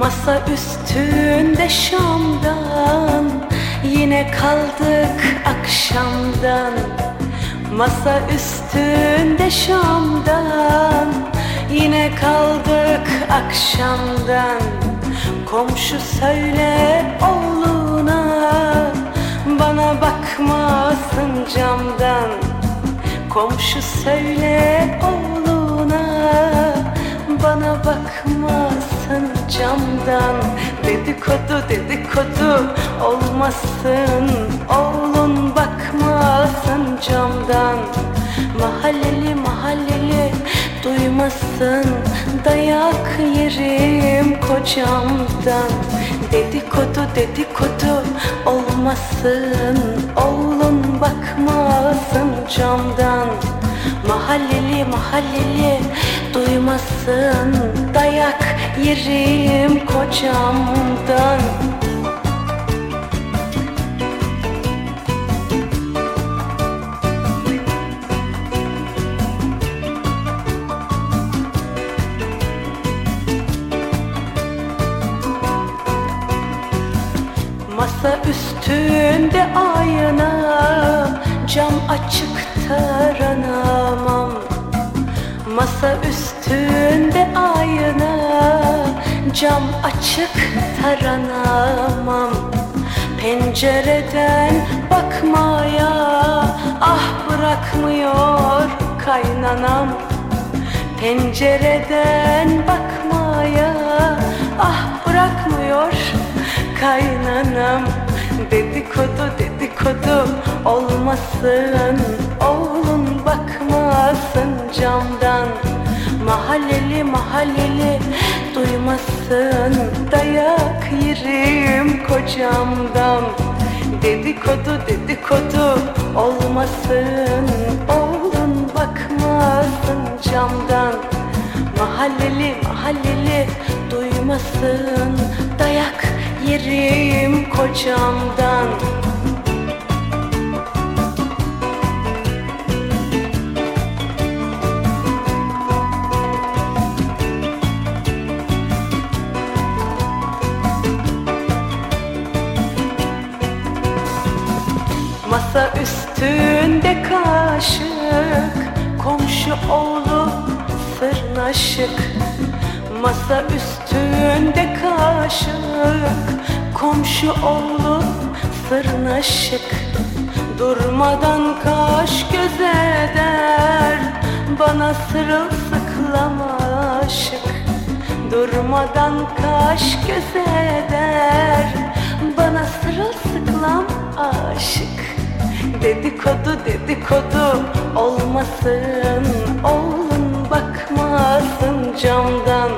Masa üstünde Şam'dan Yine kaldık akşamdan. Masa üstünde Şam'dan Yine kaldık akşamdan. Komşu söyle oğluna Bana bakmasın camdan. Komşu söyle oğluna Bana bakmasın camdan Dedikodu dedikodu olmasın. Oğlun bakmasın camdan. Mahalleli mahalleli duymasın. Dayak yerim kocamdan. Dedikodu dedikodu olmasın. Oğlun bakmasın camdan Mahalleli mahalleli. Duymasın Dayak yerim kocamdan. Masa üstünde ayna Cam açık taranamam Masa üstünde ayna Cam açık taranamam. Pencereden bakmaya Ah bırakmıyor kaynanam. Pencereden bakmaya Ah bırakmıyor kaynanam. Dedikodu dedikodu olmasın bakmasın camdan. Mahalleli mahalleli duymasın Dayak yerim kocamdan. Dedikodu dedikodu olmasın Oğlun bakmasın camdan. Mahalleli mahalleli duymasın Dayak yerim kocamdan Masa üstünde kaşık Komşu oğlu sırnaşık Masa üstünde kaşık Komşu oğlu sırnaşık Durmadan kaş göz eder Bana sırılsıklam aşık. Durmadan kaş göz eder Bana sırılsıklam aşık Dedikodu dedikodu olmasın Oğlun bakmasın camdan.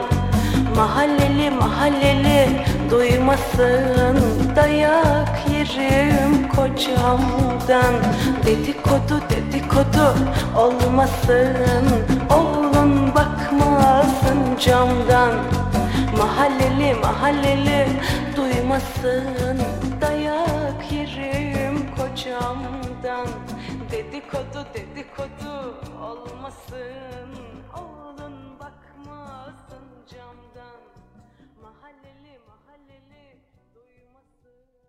Mahalleli mahalleli duymasın Dayak yerim kocamdan. Dedikodu dedikodu olmasın Oğlun bakmasın camdan. Mahalleli mahalleli duymasın Dayak dedikodu